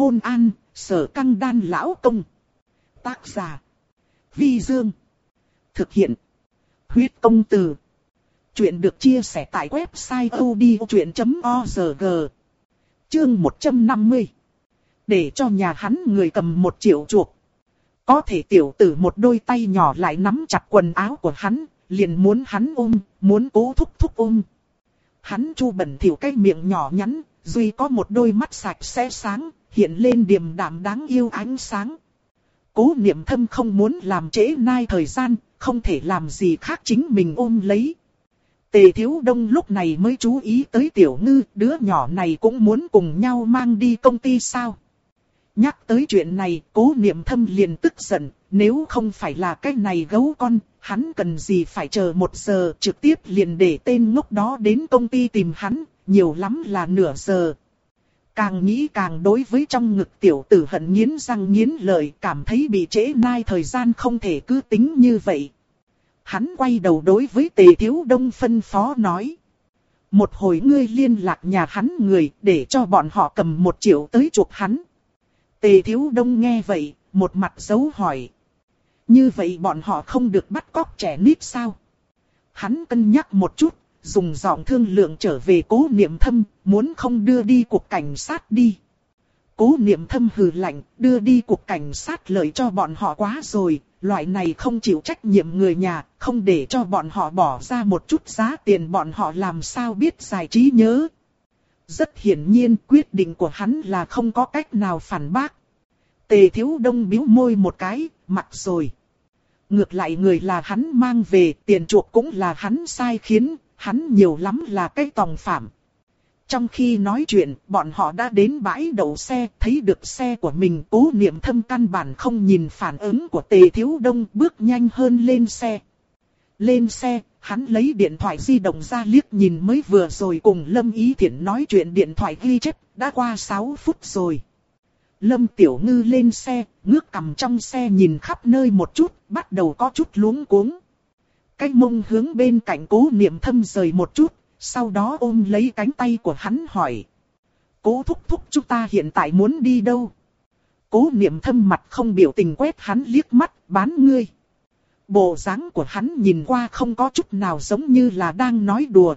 Hôn an, sở căng đan lão công. Tác giả. Vi Dương. Thực hiện. Huyết công từ. Chuyện được chia sẻ tại website odchuyện.org. Chương 150. Để cho nhà hắn người cầm một triệu chuộc. Có thể tiểu tử một đôi tay nhỏ lại nắm chặt quần áo của hắn, liền muốn hắn ôm, muốn cố thúc thúc ôm. Hắn chu bẩn thỉu cái miệng nhỏ nhắn, duy có một đôi mắt sạch sẽ sáng, hiện lên điềm đạm đáng yêu ánh sáng. Cố niệm thâm không muốn làm trễ nai thời gian, không thể làm gì khác chính mình ôm lấy. Tề thiếu đông lúc này mới chú ý tới tiểu ngư, đứa nhỏ này cũng muốn cùng nhau mang đi công ty sao. Nhắc tới chuyện này, cố niệm thâm liền tức giận, nếu không phải là cái này gấu con, hắn cần gì phải chờ một giờ trực tiếp liền để tên ngốc đó đến công ty tìm hắn, nhiều lắm là nửa giờ. Càng nghĩ càng đối với trong ngực tiểu tử hận nghiến răng nghiến lợi cảm thấy bị trễ nai thời gian không thể cứ tính như vậy. Hắn quay đầu đối với tề thiếu đông phân phó nói. Một hồi ngươi liên lạc nhà hắn người để cho bọn họ cầm một triệu tới chuộc hắn. Tề thiếu đông nghe vậy, một mặt dấu hỏi. Như vậy bọn họ không được bắt cóc trẻ nít sao? Hắn cân nhắc một chút, dùng giọng thương lượng trở về cố niệm thâm, muốn không đưa đi cục cảnh sát đi. Cố niệm thâm hừ lạnh, đưa đi cục cảnh sát lợi cho bọn họ quá rồi, loại này không chịu trách nhiệm người nhà, không để cho bọn họ bỏ ra một chút giá tiền bọn họ làm sao biết giải trí nhớ. Rất hiển nhiên quyết định của hắn là không có cách nào phản bác. Tề thiếu đông biếu môi một cái, mặc rồi. Ngược lại người là hắn mang về, tiền chuộc cũng là hắn sai khiến, hắn nhiều lắm là cái tòng phạm. Trong khi nói chuyện, bọn họ đã đến bãi đậu xe, thấy được xe của mình cố niệm thâm căn bản không nhìn phản ứng của tề thiếu đông bước nhanh hơn lên xe. Lên xe, hắn lấy điện thoại di động ra liếc nhìn mới vừa rồi cùng Lâm Ý Thiển nói chuyện điện thoại ghi chép, đã qua 6 phút rồi. Lâm Tiểu Ngư lên xe, ngước cầm trong xe nhìn khắp nơi một chút, bắt đầu có chút luống cuống. Cái mông hướng bên cạnh cố niệm thâm rời một chút, sau đó ôm lấy cánh tay của hắn hỏi. Cố thúc thúc chúng ta hiện tại muốn đi đâu? Cố niệm thâm mặt không biểu tình quét hắn liếc mắt, bán ngươi. Bộ dáng của hắn nhìn qua không có chút nào giống như là đang nói đùa.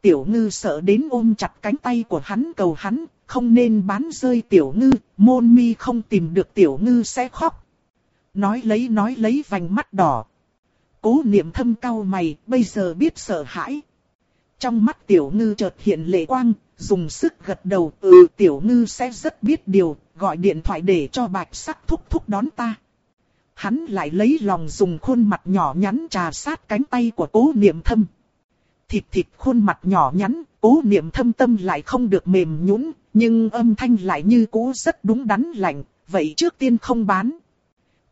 Tiểu ngư sợ đến ôm chặt cánh tay của hắn cầu hắn, không nên bán rơi tiểu ngư, môn mi không tìm được tiểu ngư sẽ khóc. Nói lấy nói lấy vành mắt đỏ. Cố niệm thâm cau mày, bây giờ biết sợ hãi. Trong mắt tiểu ngư chợt hiện lệ quang, dùng sức gật đầu, ừ tiểu ngư sẽ rất biết điều, gọi điện thoại để cho bạch sắc thúc thúc đón ta. Hắn lại lấy lòng dùng khuôn mặt nhỏ nhắn trà sát cánh tay của cố niệm thâm. Thịt thịt khuôn mặt nhỏ nhắn, cố niệm thâm tâm lại không được mềm nhũn, nhưng âm thanh lại như cũ rất đúng đắn lạnh, vậy trước tiên không bán.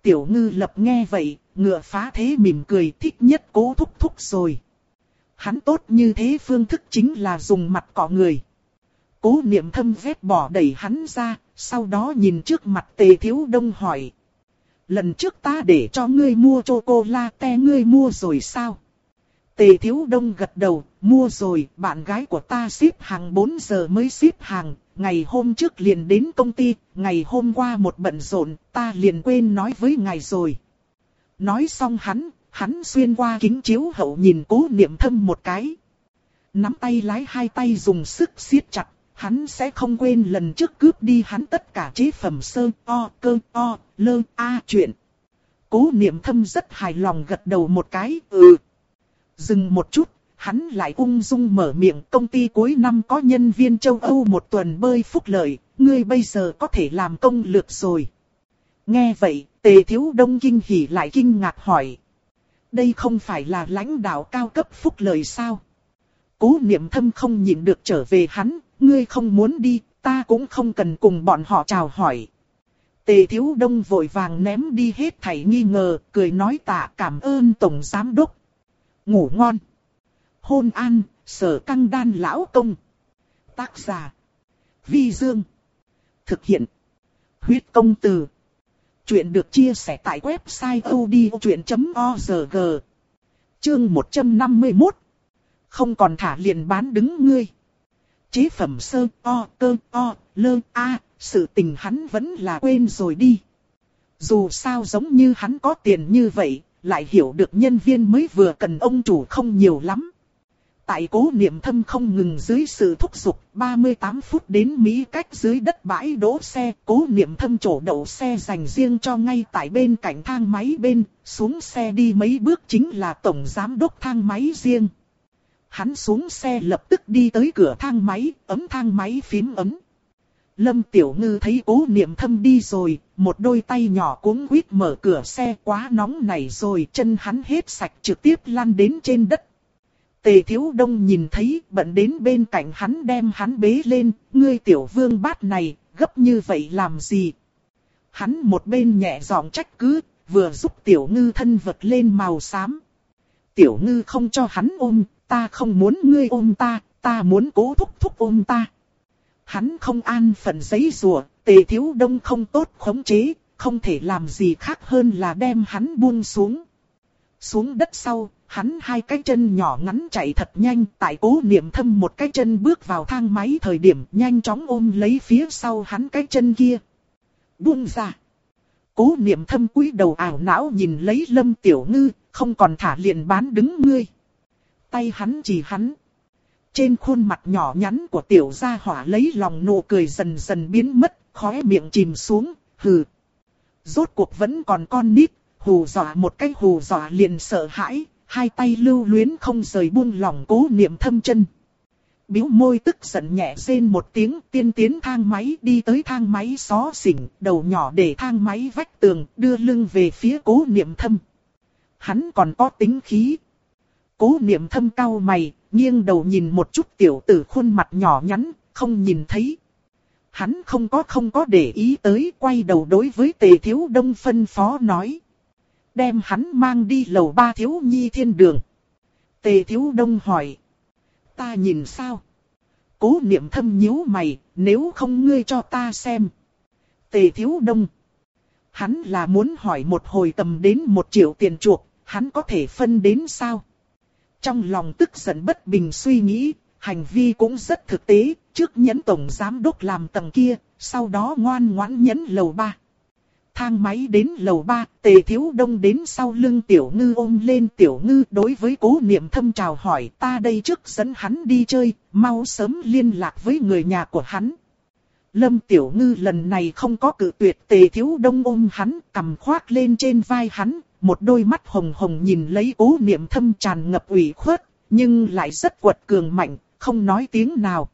Tiểu ngư lập nghe vậy, ngựa phá thế mỉm cười thích nhất cố thúc thúc rồi. Hắn tốt như thế phương thức chính là dùng mặt cọ người. Cố niệm thâm vết bỏ đẩy hắn ra, sau đó nhìn trước mặt tề thiếu đông hỏi. Lần trước ta để cho ngươi mua chocolate ngươi mua rồi sao? Tề thiếu đông gật đầu, mua rồi, bạn gái của ta ship hàng 4 giờ mới ship hàng, ngày hôm trước liền đến công ty, ngày hôm qua một bận rộn, ta liền quên nói với ngài rồi. Nói xong hắn, hắn xuyên qua kính chiếu hậu nhìn cố niệm thâm một cái. Nắm tay lái hai tay dùng sức siết chặt, hắn sẽ không quên lần trước cướp đi hắn tất cả chế phẩm sơ, o, cơ, o, lơ, a chuyện. Cố niệm thâm rất hài lòng gật đầu một cái, ừ. Dừng một chút, hắn lại ung dung mở miệng công ty cuối năm có nhân viên châu Âu một tuần bơi phúc lợi, ngươi bây giờ có thể làm công lược rồi. Nghe vậy, tề thiếu đông kinh hỉ lại kinh ngạc hỏi. Đây không phải là lãnh đạo cao cấp phúc lợi sao? Cố niệm thâm không nhịn được trở về hắn, ngươi không muốn đi, ta cũng không cần cùng bọn họ chào hỏi. Tề thiếu đông vội vàng ném đi hết thảy nghi ngờ, cười nói tạ cảm ơn tổng giám đốc. Ngủ ngon. Hôn an, sở căng đan lão công. Tác giả. Vi Dương. Thực hiện. Huyết công từ. Chuyện được chia sẻ tại website odchuyện.org. Chương 151. Không còn thả liền bán đứng ngươi. Chế phẩm sơ o cơ o lơ a sự tình hắn vẫn là quên rồi đi. Dù sao giống như hắn có tiền như vậy, lại hiểu được nhân viên mới vừa cần ông chủ không nhiều lắm. Tại cố niệm thâm không ngừng dưới sự thúc giục, 38 phút đến Mỹ cách dưới đất bãi đỗ xe, cố niệm thâm chỗ đậu xe dành riêng cho ngay tại bên cạnh thang máy bên, xuống xe đi mấy bước chính là tổng giám đốc thang máy riêng. Hắn xuống xe lập tức đi tới cửa thang máy, ấm thang máy phím ấm. Lâm Tiểu Ngư thấy cố niệm thâm đi rồi, một đôi tay nhỏ cuống quýt mở cửa xe quá nóng này rồi chân hắn hết sạch trực tiếp lăn đến trên đất. Tề Thiếu Đông nhìn thấy bận đến bên cạnh hắn đem hắn bế lên, ngươi tiểu vương bát này, gấp như vậy làm gì? Hắn một bên nhẹ giọng trách cứ, vừa giúp tiểu ngư thân vật lên màu xám. Tiểu ngư không cho hắn ôm, ta không muốn ngươi ôm ta, ta muốn cố thúc thúc ôm ta. Hắn không an phận giấy rùa, tề thiếu đông không tốt khống chế, không thể làm gì khác hơn là đem hắn buông xuống. Xuống đất sau, hắn hai cái chân nhỏ ngắn chạy thật nhanh, tại cố niệm thâm một cái chân bước vào thang máy thời điểm nhanh chóng ôm lấy phía sau hắn cái chân kia. Buông ra. Cố niệm thâm cúi đầu ảo não nhìn lấy lâm tiểu ngư, không còn thả liền bán đứng ngươi. Tay hắn chỉ hắn. Trên khuôn mặt nhỏ nhắn của tiểu gia hỏa lấy lòng nụ cười dần dần biến mất, khóe miệng chìm xuống, hừ. Rốt cuộc vẫn còn con nít, hù dọa một cái hù dọa liền sợ hãi, hai tay lưu luyến không rời buông lòng cố niệm thâm chân. Biếu môi tức giận nhẹ rên một tiếng tiên tiến thang máy đi tới thang máy xó xỉnh, đầu nhỏ để thang máy vách tường, đưa lưng về phía cố niệm thâm. Hắn còn có tính khí. Cố niệm thâm cao mày, nghiêng đầu nhìn một chút tiểu tử khuôn mặt nhỏ nhắn, không nhìn thấy. Hắn không có không có để ý tới, quay đầu đối với tề thiếu đông phân phó nói. Đem hắn mang đi lầu ba thiếu nhi thiên đường. Tề thiếu đông hỏi. Ta nhìn sao? Cố niệm thâm nhíu mày, nếu không ngươi cho ta xem. Tề thiếu đông. Hắn là muốn hỏi một hồi tầm đến một triệu tiền chuộc, hắn có thể phân đến sao? Trong lòng tức giận bất bình suy nghĩ, hành vi cũng rất thực tế, trước nhẫn tổng giám đốc làm tầng kia, sau đó ngoan ngoãn nhẫn lầu ba. Thang máy đến lầu ba, tề thiếu đông đến sau lưng tiểu ngư ôm lên tiểu ngư đối với cố niệm thâm chào hỏi ta đây trước dẫn hắn đi chơi, mau sớm liên lạc với người nhà của hắn. Lâm tiểu ngư lần này không có cự tuyệt tề thiếu đông ôm hắn, cầm khoác lên trên vai hắn, một đôi mắt hồng hồng nhìn lấy cố niệm thâm tràn ngập ủy khuất, nhưng lại rất quật cường mạnh, không nói tiếng nào.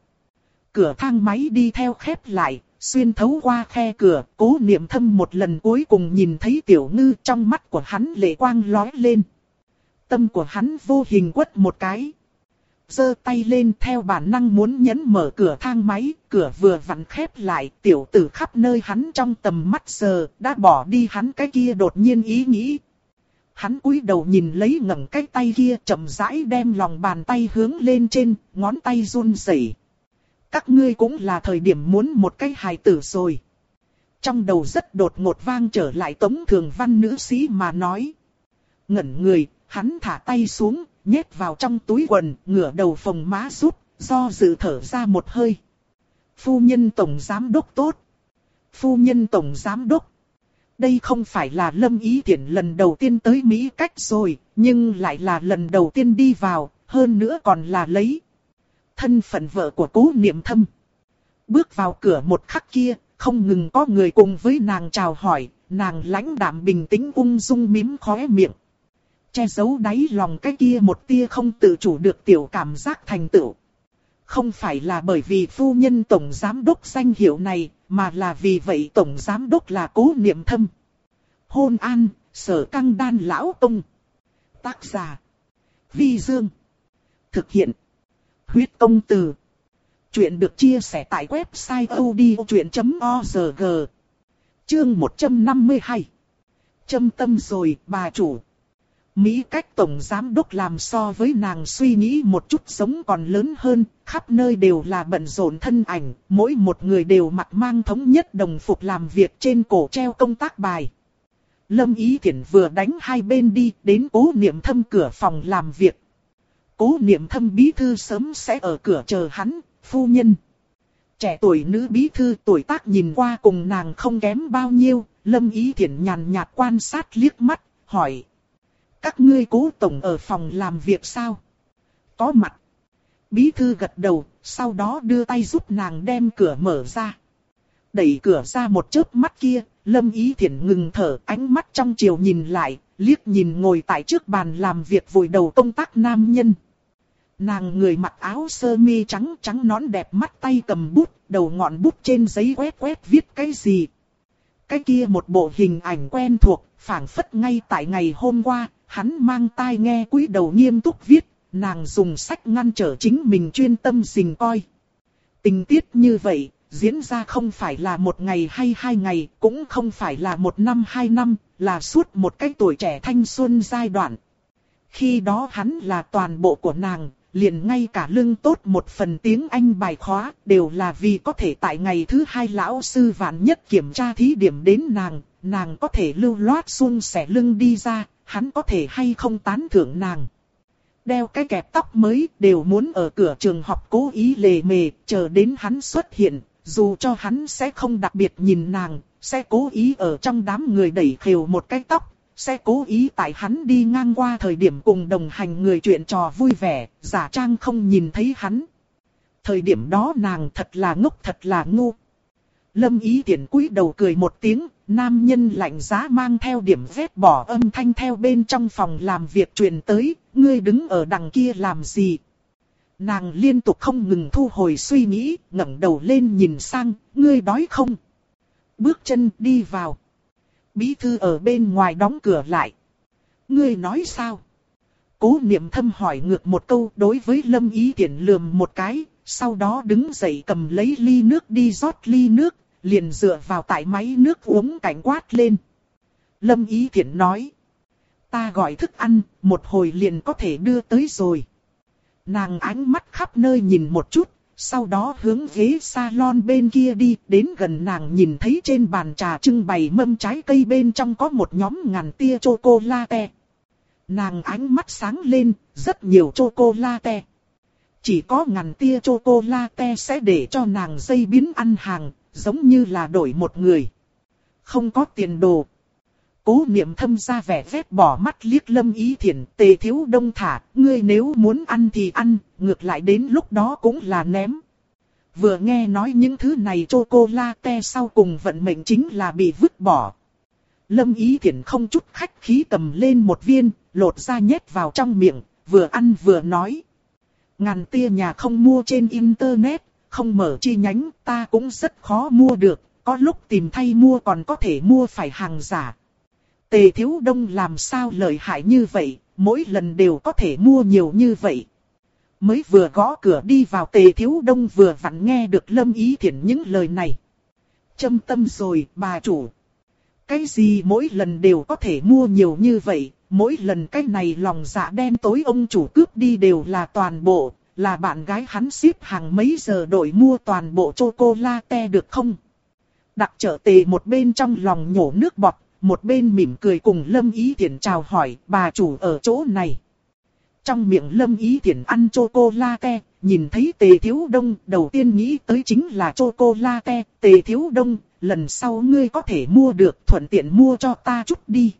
Cửa thang máy đi theo khép lại, xuyên thấu qua khe cửa, cố niệm thâm một lần cuối cùng nhìn thấy tiểu ngư trong mắt của hắn lệ quang lóe lên. Tâm của hắn vô hình quất một cái. giơ tay lên theo bản năng muốn nhấn mở cửa thang máy, cửa vừa vặn khép lại, tiểu tử khắp nơi hắn trong tầm mắt giờ, đã bỏ đi hắn cái kia đột nhiên ý nghĩ, Hắn cúi đầu nhìn lấy ngẩng cái tay kia chậm rãi đem lòng bàn tay hướng lên trên, ngón tay run rẩy. Các ngươi cũng là thời điểm muốn một cái hài tử rồi. Trong đầu rất đột ngột vang trở lại tống thường văn nữ sĩ mà nói. Ngẩn người, hắn thả tay xuống, nhét vào trong túi quần, ngửa đầu phòng má rút, do dự thở ra một hơi. Phu nhân tổng giám đốc tốt. Phu nhân tổng giám đốc đây không phải là Lâm Ý tiện lần đầu tiên tới Mỹ cách rồi, nhưng lại là lần đầu tiên đi vào, hơn nữa còn là lấy thân phận vợ của cố niệm thâm. Bước vào cửa một khắc kia, không ngừng có người cùng với nàng chào hỏi, nàng lãnh đạm bình tĩnh ung dung mím khóe miệng. Che giấu đáy lòng cái kia một tia không tự chủ được tiểu cảm giác thành tựu. Không phải là bởi vì phu nhân tổng giám đốc danh hiệu này, mà là vì vậy tổng giám đốc là cố niệm thâm. Hôn an, sở căng đan lão tông. Tác giả. Vi Dương. Thực hiện. Huyết công từ. Chuyện được chia sẻ tại website odchuyện.org. Chương 152. Châm tâm rồi, bà chủ. Mỹ cách tổng giám đốc làm so với nàng suy nghĩ một chút sống còn lớn hơn, khắp nơi đều là bận rộn thân ảnh, mỗi một người đều mặc mang thống nhất đồng phục làm việc trên cổ treo công tác bài. Lâm Ý Thiển vừa đánh hai bên đi đến cố niệm thâm cửa phòng làm việc. Cố niệm thâm bí thư sớm sẽ ở cửa chờ hắn, phu nhân. trẻ tuổi nữ bí thư tuổi tác nhìn qua cùng nàng không kém bao nhiêu, Lâm Ý Thiển nhàn nhạt quan sát liếc mắt, hỏi. Các ngươi cố tổng ở phòng làm việc sao? Có mặt. Bí thư gật đầu, sau đó đưa tay giúp nàng đem cửa mở ra. Đẩy cửa ra một chớp mắt kia, Lâm Ý Thiển ngừng thở, ánh mắt trong chiều nhìn lại, liếc nhìn ngồi tại trước bàn làm việc vùi đầu công tác nam nhân. Nàng người mặc áo sơ mi trắng trắng nón đẹp mắt tay cầm bút, đầu ngọn bút trên giấy quét quét viết cái gì. Cái kia một bộ hình ảnh quen thuộc, phảng phất ngay tại ngày hôm qua, hắn mang tai nghe cúi đầu nghiêm túc viết, nàng dùng sách ngăn trở chính mình chuyên tâm dình coi. Tình tiết như vậy, diễn ra không phải là một ngày hay hai ngày, cũng không phải là một năm hai năm, là suốt một cái tuổi trẻ thanh xuân giai đoạn. Khi đó hắn là toàn bộ của nàng, liền ngay cả lưng tốt một phần tiếng Anh bài khóa, đều là vì có thể tại ngày thứ hai lão sư vạn nhất kiểm tra thí điểm đến nàng, nàng có thể lưu loát xuân sẻ lưng đi ra, hắn có thể hay không tán thưởng nàng. Đeo cái kẹp tóc mới đều muốn ở cửa trường học cố ý lề mề, chờ đến hắn xuất hiện, dù cho hắn sẽ không đặc biệt nhìn nàng, sẽ cố ý ở trong đám người đẩy khều một cái tóc, sẽ cố ý tại hắn đi ngang qua thời điểm cùng đồng hành người chuyện trò vui vẻ, giả trang không nhìn thấy hắn. Thời điểm đó nàng thật là ngốc thật là ngu. Lâm ý tiện cúi đầu cười một tiếng, nam nhân lạnh giá mang theo điểm vết bỏ âm thanh theo bên trong phòng làm việc truyền tới, ngươi đứng ở đằng kia làm gì. Nàng liên tục không ngừng thu hồi suy nghĩ, ngẩng đầu lên nhìn sang, ngươi đói không? Bước chân đi vào. Bí thư ở bên ngoài đóng cửa lại. Ngươi nói sao? Cố niệm thâm hỏi ngược một câu đối với lâm ý tiện lườm một cái, sau đó đứng dậy cầm lấy ly nước đi rót ly nước, liền dựa vào tại máy nước uống cảnh quát lên. Lâm ý tiện nói. Ta gọi thức ăn, một hồi liền có thể đưa tới rồi. Nàng ánh mắt khắp nơi nhìn một chút, sau đó hướng ghế salon bên kia đi, đến gần nàng nhìn thấy trên bàn trà trưng bày mâm trái cây bên trong có một nhóm ngàn tia chocolate. Nàng ánh mắt sáng lên, rất nhiều chocolate. Chỉ có ngàn tia chocolate sẽ để cho nàng dây biến ăn hàng, giống như là đổi một người. Không có tiền đồ. Cố niệm thâm ra vẻ vét bỏ mắt liếc lâm ý thiện, tề thiếu đông thả, ngươi nếu muốn ăn thì ăn, ngược lại đến lúc đó cũng là ném. Vừa nghe nói những thứ này chocolate sau cùng vận mệnh chính là bị vứt bỏ. Lâm ý thiện không chút khách khí cầm lên một viên, lột ra nhét vào trong miệng, vừa ăn vừa nói. Ngàn tia nhà không mua trên internet, không mở chi nhánh, ta cũng rất khó mua được, có lúc tìm thay mua còn có thể mua phải hàng giả. Tề Thiếu Đông làm sao lợi hại như vậy, mỗi lần đều có thể mua nhiều như vậy. Mới vừa gõ cửa đi vào Tề Thiếu Đông vừa vặn nghe được Lâm Ý Thiển những lời này. Châm tâm rồi, bà chủ. Cái gì mỗi lần đều có thể mua nhiều như vậy, mỗi lần cái này lòng dạ đen tối ông chủ cướp đi đều là toàn bộ, là bạn gái hắn xếp hàng mấy giờ đổi mua toàn bộ chocolate được không? Đặc trở tề một bên trong lòng nhổ nước bọt, một bên mỉm cười cùng Lâm Ý Thiển chào hỏi bà chủ ở chỗ này. Trong miệng Lâm Ý Thiển ăn chocolate, nhìn thấy tề thiếu đông, đầu tiên nghĩ tới chính là chocolate, tề thiếu đông, lần sau ngươi có thể mua được thuận tiện mua cho ta chút đi.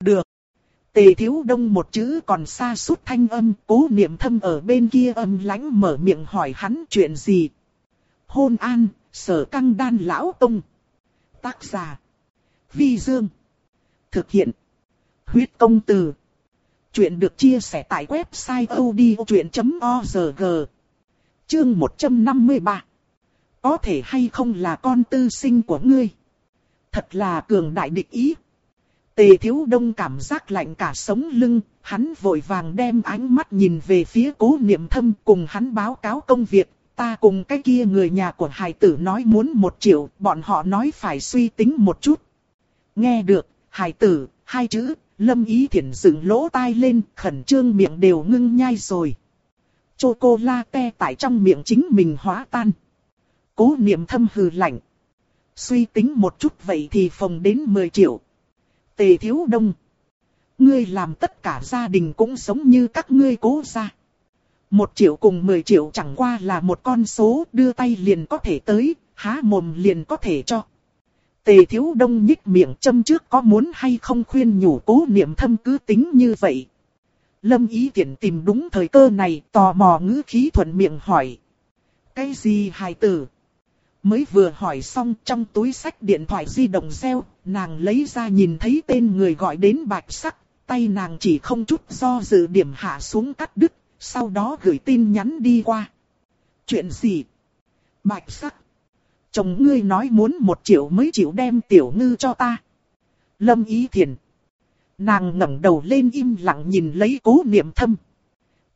Được. Tề thiếu đông một chữ còn xa suốt thanh âm, cố niệm thâm ở bên kia âm lãnh mở miệng hỏi hắn chuyện gì. Hôn an, sở căng đan lão tông. Tác giả. Vi Dương. Thực hiện. Huyết công từ. Chuyện được chia sẻ tại website odchuyện.org. Chương 153. Có thể hay không là con tư sinh của ngươi? Thật là cường đại địch ý. Tề thiếu đông cảm giác lạnh cả sống lưng, hắn vội vàng đem ánh mắt nhìn về phía cố niệm thâm cùng hắn báo cáo công việc. Ta cùng cái kia người nhà của hải tử nói muốn một triệu, bọn họ nói phải suy tính một chút. Nghe được, hài tử, hai chữ, lâm ý thiện dựng lỗ tai lên, khẩn trương miệng đều ngưng nhai rồi. Chocolate tại trong miệng chính mình hóa tan. Cố niệm thâm hừ lạnh. Suy tính một chút vậy thì phòng đến 10 triệu. Tề Thiếu Đông. Ngươi làm tất cả gia đình cũng sống như các ngươi cố gia. Một triệu cùng 10 triệu chẳng qua là một con số đưa tay liền có thể tới, há mồm liền có thể cho. Tề thiếu đông nhích miệng châm trước có muốn hay không khuyên nhủ cố niệm thâm cứ tính như vậy. Lâm ý tiện tìm đúng thời cơ này tò mò ngữ khí thuận miệng hỏi. Cái gì hài tử? Mới vừa hỏi xong trong túi sách điện thoại di động reo, nàng lấy ra nhìn thấy tên người gọi đến bạch sắc, tay nàng chỉ không chút do dự điểm hạ xuống cắt đứt, sau đó gửi tin nhắn đi qua. Chuyện gì? Bạch sắc. Chồng ngươi nói muốn một triệu mới chịu đem tiểu ngư cho ta. Lâm ý thiền. Nàng ngẩng đầu lên im lặng nhìn lấy cố niệm thâm.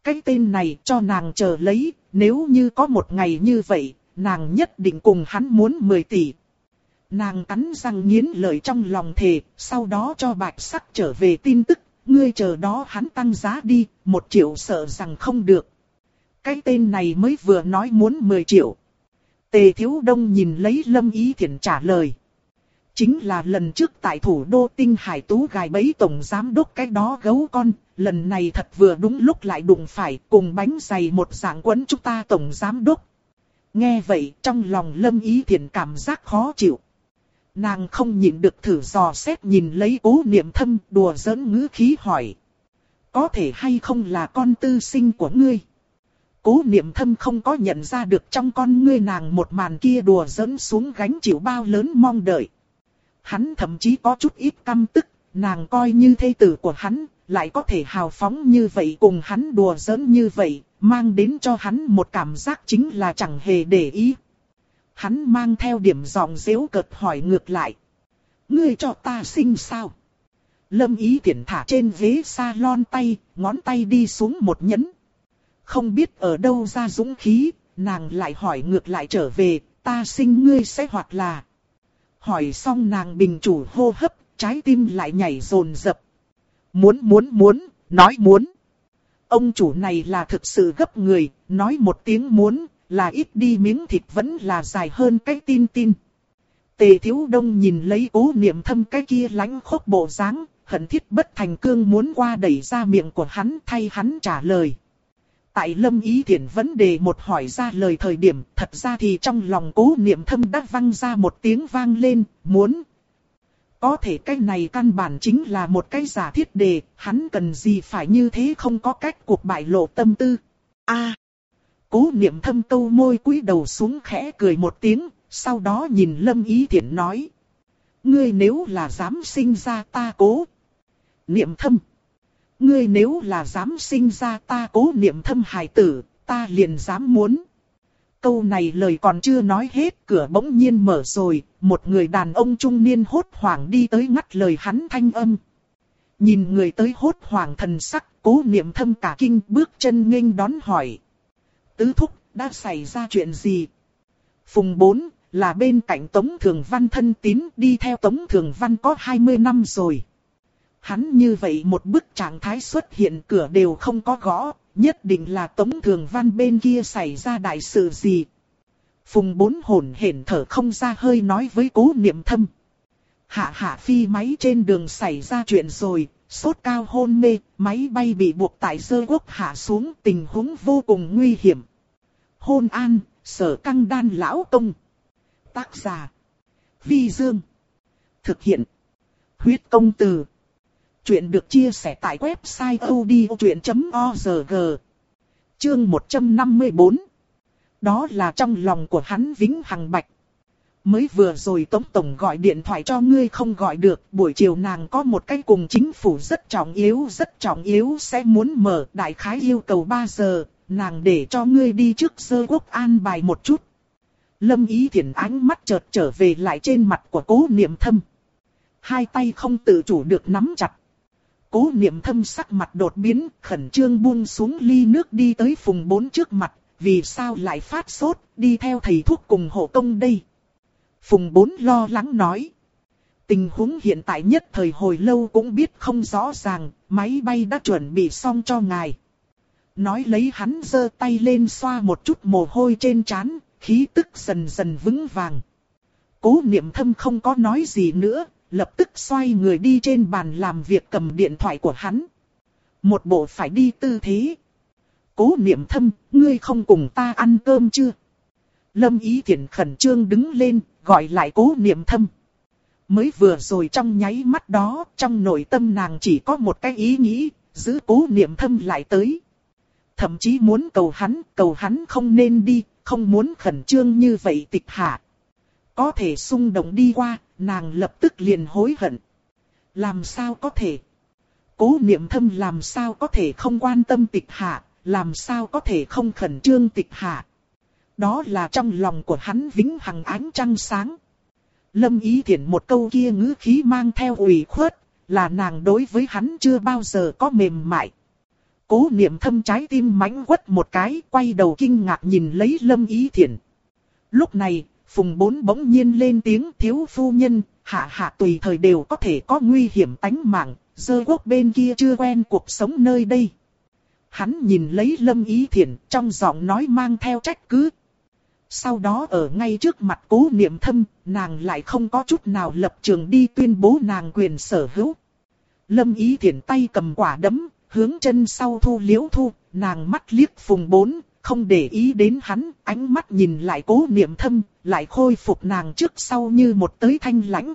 Cái tên này cho nàng chờ lấy, nếu như có một ngày như vậy, nàng nhất định cùng hắn muốn 10 tỷ. Nàng cắn răng nghiến lời trong lòng thề, sau đó cho bạch sắc trở về tin tức, ngươi chờ đó hắn tăng giá đi, một triệu sợ rằng không được. Cái tên này mới vừa nói muốn 10 triệu. Tề Thiếu Đông nhìn lấy Lâm Ý Thiển trả lời. Chính là lần trước tại thủ đô Tinh Hải Tú gài bấy tổng giám đốc cái đó gấu con, lần này thật vừa đúng lúc lại đụng phải cùng bánh dày một dạng quấn chúng ta tổng giám đốc. Nghe vậy trong lòng Lâm Ý Thiển cảm giác khó chịu. Nàng không nhịn được thử dò xét nhìn lấy cố niệm thâm đùa giỡn ngữ khí hỏi. Có thể hay không là con tư sinh của ngươi? Cố niệm thâm không có nhận ra được trong con ngươi nàng một màn kia đùa dẫn xuống gánh chịu bao lớn mong đợi. Hắn thậm chí có chút ít căm tức, nàng coi như thê tử của hắn, lại có thể hào phóng như vậy cùng hắn đùa giỡn như vậy, mang đến cho hắn một cảm giác chính là chẳng hề để ý. Hắn mang theo điểm giọng dễu cợt hỏi ngược lại. Ngươi cho ta sinh sao? Lâm ý tiện thả trên ghế salon tay, ngón tay đi xuống một nhấn. Không biết ở đâu ra dũng khí, nàng lại hỏi ngược lại trở về, ta sinh ngươi sẽ hoặc là. Hỏi xong nàng bình chủ hô hấp, trái tim lại nhảy rồn rập. Muốn muốn muốn, nói muốn. Ông chủ này là thực sự gấp người, nói một tiếng muốn, là ít đi miếng thịt vẫn là dài hơn cái tin tin. Tề thiếu đông nhìn lấy cố niệm thâm cái kia lánh khốc bộ dáng, hận thiết bất thành cương muốn qua đẩy ra miệng của hắn thay hắn trả lời. Tại lâm ý thiện vấn đề một hỏi ra lời thời điểm, thật ra thì trong lòng cố niệm thâm đã văng ra một tiếng vang lên, muốn. Có thể cái này căn bản chính là một cái giả thiết đề, hắn cần gì phải như thế không có cách cuộc bại lộ tâm tư. a Cố niệm thâm câu môi cúi đầu xuống khẽ cười một tiếng, sau đó nhìn lâm ý thiện nói. Ngươi nếu là dám sinh ra ta cố. Niệm thâm. Ngươi nếu là dám sinh ra ta cố niệm thâm hài tử, ta liền dám muốn. Câu này lời còn chưa nói hết, cửa bỗng nhiên mở rồi, một người đàn ông trung niên hốt hoảng đi tới ngắt lời hắn thanh âm. Nhìn người tới hốt hoảng thần sắc, cố niệm thâm cả kinh bước chân nghênh đón hỏi. Tứ thúc, đã xảy ra chuyện gì? Phùng 4, là bên cạnh Tống Thường Văn thân tín đi theo Tống Thường Văn có 20 năm rồi hắn như vậy một bức trạng thái xuất hiện cửa đều không có gõ, nhất định là Tống Thường Văn bên kia xảy ra đại sự gì. Phùng bốn hồn hển thở không ra hơi nói với cố niệm thâm. Hạ hạ phi máy trên đường xảy ra chuyện rồi, sốt cao hôn mê, máy bay bị buộc tại dơ quốc hạ xuống tình huống vô cùng nguy hiểm. Hôn an, sở căng đan lão công. Tác giả. Vi Dương. Thực hiện. Huyết công từ. Chuyện được chia sẻ tại website odchuyện.org Chương 154 Đó là trong lòng của hắn vĩnh hằng bạch. Mới vừa rồi Tống Tổng gọi điện thoại cho ngươi không gọi được, buổi chiều nàng có một cái cùng chính phủ rất trọng yếu, rất trọng yếu sẽ muốn mở đại khái yêu cầu 3 giờ, nàng để cho ngươi đi trước sơ quốc an bài một chút. Lâm ý thiển ánh mắt chợt trở về lại trên mặt của cố niệm thâm. Hai tay không tự chủ được nắm chặt. Cố niệm thâm sắc mặt đột biến, khẩn trương buông xuống ly nước đi tới phùng bốn trước mặt, vì sao lại phát sốt, đi theo thầy thuốc cùng hộ công đây. Phùng bốn lo lắng nói. Tình huống hiện tại nhất thời hồi lâu cũng biết không rõ ràng, máy bay đã chuẩn bị xong cho ngài. Nói lấy hắn giơ tay lên xoa một chút mồ hôi trên trán, khí tức dần dần vững vàng. Cố niệm thâm không có nói gì nữa, lập tức xoay người đi trên bàn làm việc cầm điện thoại của hắn. Một bộ phải đi tư thế. Cố niệm thâm, ngươi không cùng ta ăn cơm chưa? Lâm ý thiện khẩn trương đứng lên, gọi lại cố niệm thâm. Mới vừa rồi trong nháy mắt đó, trong nội tâm nàng chỉ có một cái ý nghĩ, giữ cố niệm thâm lại tới. Thậm chí muốn cầu hắn, cầu hắn không nên đi, không muốn khẩn trương như vậy tịch hạ. Có thể xung động đi qua, nàng lập tức liền hối hận. Làm sao có thể? Cố niệm thâm làm sao có thể không quan tâm tịch hạ, làm sao có thể không khẩn trương tịch hạ. Đó là trong lòng của hắn vĩnh hằng ánh trăng sáng. Lâm ý thiện một câu kia ngữ khí mang theo ủy khuất, là nàng đối với hắn chưa bao giờ có mềm mại. Cố niệm thâm trái tim mãnh quất một cái, quay đầu kinh ngạc nhìn lấy lâm ý thiện. Lúc này, phùng bốn bỗng nhiên lên tiếng thiếu phu nhân, hạ hạ tùy thời đều có thể có nguy hiểm tánh mạng, dơ quốc bên kia chưa quen cuộc sống nơi đây. Hắn nhìn lấy lâm ý thiện, trong giọng nói mang theo trách cứ, sau đó ở ngay trước mặt cố niệm thâm, nàng lại không có chút nào lập trường đi tuyên bố nàng quyền sở hữu. Lâm ý thiện tay cầm quả đấm, hướng chân sau thu liễu thu, nàng mắt liếc phùng bốn, không để ý đến hắn, ánh mắt nhìn lại cố niệm thâm, lại khôi phục nàng trước sau như một tới thanh lãnh.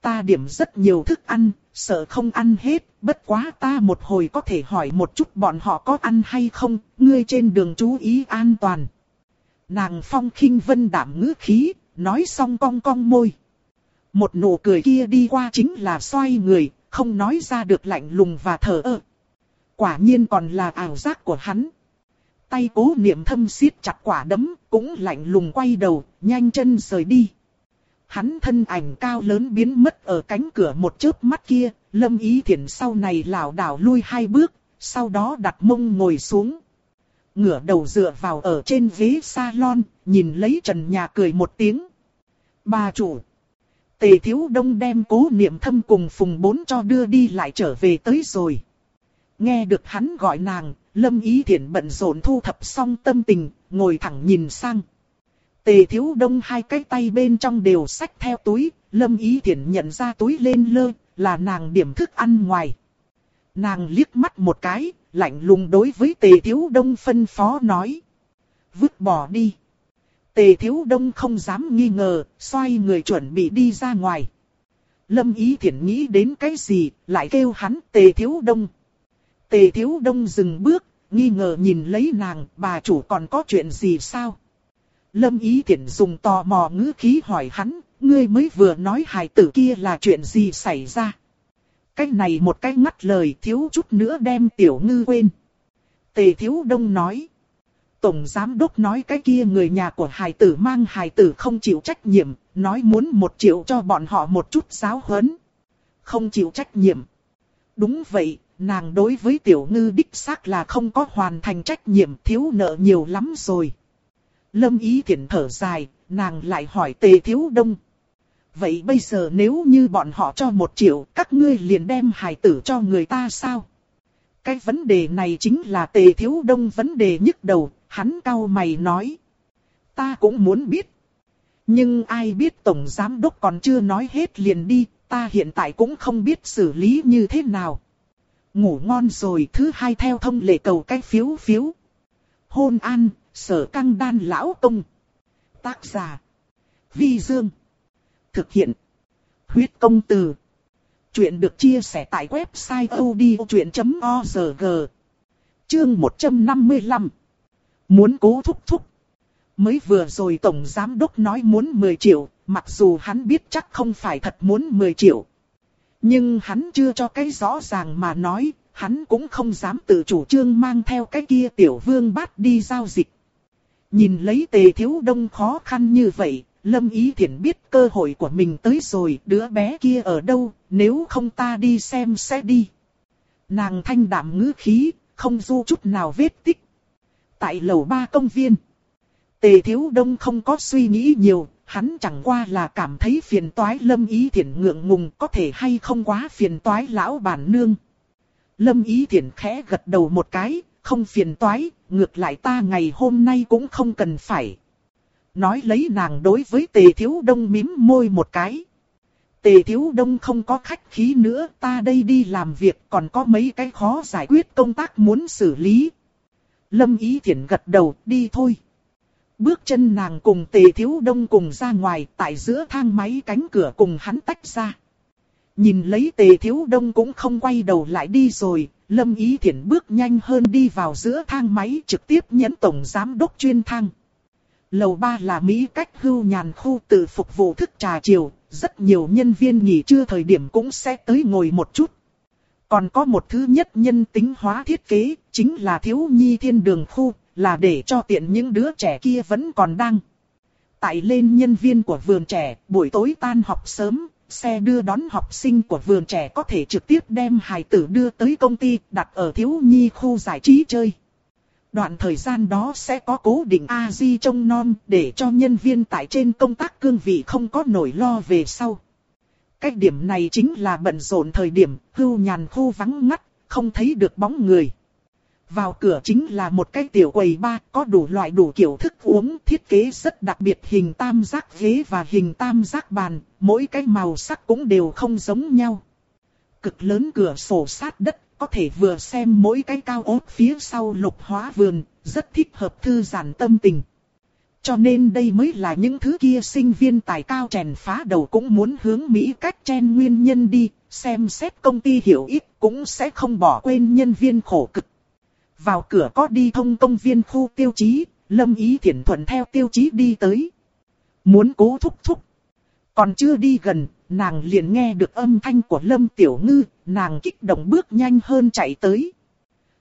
Ta điểm rất nhiều thức ăn, sợ không ăn hết, bất quá ta một hồi có thể hỏi một chút bọn họ có ăn hay không, ngươi trên đường chú ý an toàn. Nàng phong khinh vân đảm ngữ khí, nói xong cong cong môi. Một nụ cười kia đi qua chính là xoay người, không nói ra được lạnh lùng và thở ơ. Quả nhiên còn là ảo giác của hắn. Tay cố niệm thâm siết chặt quả đấm, cũng lạnh lùng quay đầu, nhanh chân rời đi. Hắn thân ảnh cao lớn biến mất ở cánh cửa một chớp mắt kia, lâm ý thiện sau này lảo đảo lui hai bước, sau đó đặt mông ngồi xuống ngửa đầu dựa vào ở trên ghế salon, nhìn lấy trần nhà cười một tiếng. Bà chủ. Tề thiếu đông đem cố niệm thâm cùng phùng bốn cho đưa đi lại trở về tới rồi. Nghe được hắn gọi nàng, lâm ý thiển bận rộn thu thập xong tâm tình, ngồi thẳng nhìn sang. Tề thiếu đông hai cái tay bên trong đều xách theo túi, lâm ý thiển nhận ra túi lên lơ, là nàng điểm thức ăn ngoài. Nàng liếc mắt một cái, lạnh lùng đối với tề thiếu đông phân phó nói. Vứt bỏ đi. Tề thiếu đông không dám nghi ngờ, xoay người chuẩn bị đi ra ngoài. Lâm ý thiển nghĩ đến cái gì, lại kêu hắn tề thiếu đông. Tề thiếu đông dừng bước, nghi ngờ nhìn lấy nàng, bà chủ còn có chuyện gì sao? Lâm ý thiện dùng tò mò ngữ khí hỏi hắn, ngươi mới vừa nói hài tử kia là chuyện gì xảy ra? Cái này một cái ngắt lời thiếu chút nữa đem tiểu ngư quên. Tề thiếu đông nói. Tổng giám đốc nói cái kia người nhà của hài tử mang hài tử không chịu trách nhiệm, nói muốn một triệu cho bọn họ một chút giáo huấn. Không chịu trách nhiệm. Đúng vậy, nàng đối với tiểu ngư đích xác là không có hoàn thành trách nhiệm thiếu nợ nhiều lắm rồi. Lâm ý thiện thở dài, nàng lại hỏi tề thiếu đông. Vậy bây giờ nếu như bọn họ cho một triệu, các ngươi liền đem hài tử cho người ta sao? Cái vấn đề này chính là tề thiếu đông vấn đề nhức đầu, hắn cau mày nói. Ta cũng muốn biết. Nhưng ai biết Tổng Giám Đốc còn chưa nói hết liền đi, ta hiện tại cũng không biết xử lý như thế nào. Ngủ ngon rồi thứ hai theo thông lệ cầu cái phiếu phiếu. Hôn an, sở căng đan lão công. Tác giả. Vi Dương. Thực hiện. Huyết công từ. Chuyện được chia sẻ tại website odchuyện.org. Chương 155. Muốn cố thúc thúc. Mới vừa rồi Tổng Giám Đốc nói muốn 10 triệu, mặc dù hắn biết chắc không phải thật muốn 10 triệu. Nhưng hắn chưa cho cái rõ ràng mà nói, hắn cũng không dám tự chủ trương mang theo cái kia tiểu vương bát đi giao dịch. Nhìn lấy tề thiếu đông khó khăn như vậy, Lâm Ý Thiển biết cơ hội của mình tới rồi, đứa bé kia ở đâu, nếu không ta đi xem sẽ đi. Nàng thanh đạm ngữ khí, không du chút nào vết tích. Tại lầu ba công viên, Tề Thiếu Đông không có suy nghĩ nhiều, hắn chẳng qua là cảm thấy phiền toái Lâm Ý Thiển ngượng ngùng có thể hay không quá phiền toái lão bản nương. Lâm Ý Thiển khẽ gật đầu một cái, không phiền toái, ngược lại ta ngày hôm nay cũng không cần phải. Nói lấy nàng đối với tề thiếu đông mím môi một cái. Tề thiếu đông không có khách khí nữa, ta đây đi làm việc còn có mấy cái khó giải quyết công tác muốn xử lý. Lâm Ý Thiển gật đầu, đi thôi. Bước chân nàng cùng tề thiếu đông cùng ra ngoài, tại giữa thang máy cánh cửa cùng hắn tách ra. Nhìn lấy tề thiếu đông cũng không quay đầu lại đi rồi, Lâm Ý Thiển bước nhanh hơn đi vào giữa thang máy trực tiếp nhấn tổng giám đốc chuyên thang. Lầu 3 là Mỹ cách hưu nhàn khu tự phục vụ thức trà chiều, rất nhiều nhân viên nghỉ trưa thời điểm cũng sẽ tới ngồi một chút. Còn có một thứ nhất nhân tính hóa thiết kế, chính là thiếu nhi thiên đường khu, là để cho tiện những đứa trẻ kia vẫn còn đang. Tại lên nhân viên của vườn trẻ, buổi tối tan học sớm, xe đưa đón học sinh của vườn trẻ có thể trực tiếp đem hài tử đưa tới công ty, đặt ở thiếu nhi khu giải trí chơi. Đoạn thời gian đó sẽ có cố định A-di trông non để cho nhân viên tại trên công tác cương vị không có nổi lo về sau. Cách điểm này chính là bận rộn thời điểm, hưu nhàn khu vắng ngắt, không thấy được bóng người. Vào cửa chính là một cái tiểu quầy ba, có đủ loại đủ kiểu thức uống, thiết kế rất đặc biệt hình tam giác ghế và hình tam giác bàn, mỗi cái màu sắc cũng đều không giống nhau. Cực lớn cửa sổ sát đất, có thể vừa xem mỗi cái cao ốt phía sau lục hóa vườn, rất thích hợp thư giãn tâm tình. Cho nên đây mới là những thứ kia sinh viên tài cao chèn phá đầu cũng muốn hướng Mỹ cách chen nguyên nhân đi, xem xét công ty hiểu ít cũng sẽ không bỏ quên nhân viên khổ cực. Vào cửa có đi thông công viên khu tiêu chí, Lâm Ý Thiển thuận theo tiêu chí đi tới. Muốn cố thúc thúc. Còn chưa đi gần, nàng liền nghe được âm thanh của Lâm Tiểu Ngư, nàng kích động bước nhanh hơn chạy tới.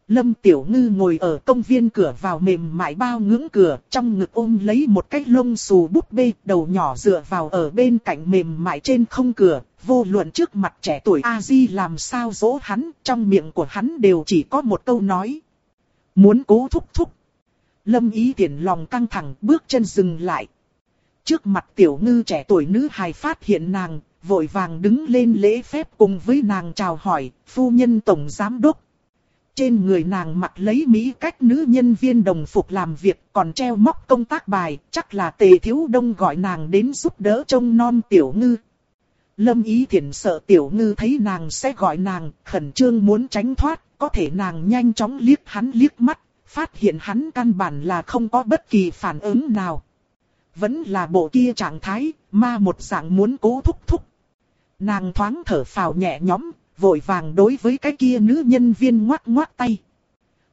Lâm Tiểu Ngư ngồi ở công viên cửa vào mềm mại bao ngưỡng cửa, trong ngực ôm lấy một cái lông xù búp bê, đầu nhỏ dựa vào ở bên cạnh mềm mại trên không cửa, vô luận trước mặt trẻ tuổi A-di làm sao dỗ hắn, trong miệng của hắn đều chỉ có một câu nói. Muốn cố thúc thúc. Lâm ý tiện lòng căng thẳng bước chân dừng lại. Trước mặt tiểu ngư trẻ tuổi nữ hài phát hiện nàng, vội vàng đứng lên lễ phép cùng với nàng chào hỏi, phu nhân tổng giám đốc. Trên người nàng mặc lấy Mỹ cách nữ nhân viên đồng phục làm việc còn treo móc công tác bài, chắc là tề thiếu đông gọi nàng đến giúp đỡ trông non tiểu ngư. Lâm ý thiện sợ tiểu ngư thấy nàng sẽ gọi nàng, khẩn trương muốn tránh thoát, có thể nàng nhanh chóng liếc hắn liếc mắt, phát hiện hắn căn bản là không có bất kỳ phản ứng nào. Vẫn là bộ kia trạng thái, ma một dạng muốn cố thúc thúc. Nàng thoáng thở phào nhẹ nhõm, vội vàng đối với cái kia nữ nhân viên ngoát ngoát tay.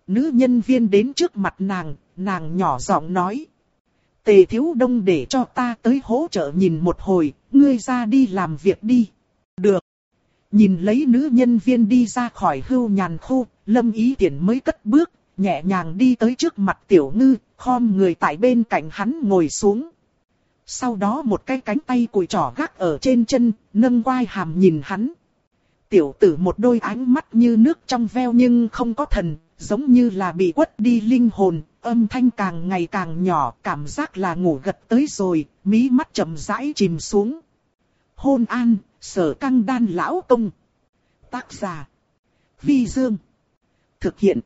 Nữ nhân viên đến trước mặt nàng, nàng nhỏ giọng nói. Tề thiếu đông để cho ta tới hỗ trợ nhìn một hồi, ngươi ra đi làm việc đi. Nhìn lấy nữ nhân viên đi ra khỏi hưu nhàn khu, lâm ý tiện mới cất bước, nhẹ nhàng đi tới trước mặt tiểu ngư, khom người tại bên cạnh hắn ngồi xuống. Sau đó một cái cánh tay cùi trỏ gác ở trên chân, nâng quai hàm nhìn hắn. Tiểu tử một đôi ánh mắt như nước trong veo nhưng không có thần, giống như là bị quất đi linh hồn, âm thanh càng ngày càng nhỏ, cảm giác là ngủ gật tới rồi, mí mắt chậm rãi chìm xuống. Hôn an, sở căng đan lão công. Tác giả. Vi Dương. Thực hiện.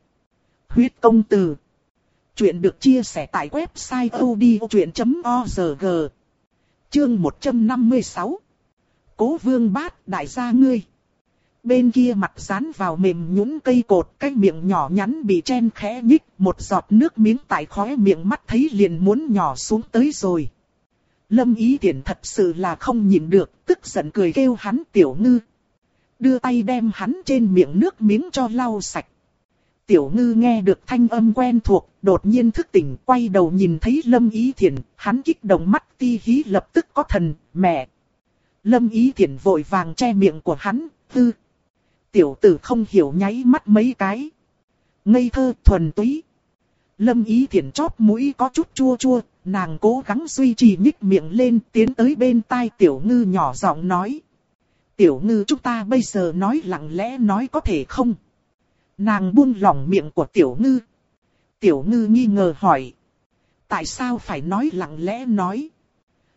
Huyết công từ. Chuyện được chia sẻ tại website odchuyện.org. Chương 156. Cố vương bát đại gia ngươi. Bên kia mặt dán vào mềm nhũn cây cột, cái miệng nhỏ nhắn bị chen khẽ nhích, một giọt nước miếng tại khóe miệng mắt thấy liền muốn nhỏ xuống tới rồi. Lâm ý tiện thật sự là không nhịn được, tức giận cười kêu hắn tiểu ngư. Đưa tay đem hắn trên miệng nước miếng cho lau sạch. Tiểu ngư nghe được thanh âm quen thuộc, đột nhiên thức tỉnh, quay đầu nhìn thấy Lâm Ý Thiển, hắn kích động mắt ti hí lập tức có thần, mẹ. Lâm Ý Thiển vội vàng che miệng của hắn, tư. Tiểu tử không hiểu nháy mắt mấy cái. Ngây thơ thuần túy. Lâm Ý Thiển chóp mũi có chút chua chua, nàng cố gắng duy trì nhích miệng lên tiến tới bên tai Tiểu Ngư nhỏ giọng nói. Tiểu Ngư chúng ta bây giờ nói lặng lẽ nói có thể không? Nàng buông lỏng miệng của Tiểu Ngư. Tiểu Ngư nghi ngờ hỏi. Tại sao phải nói lặng lẽ nói?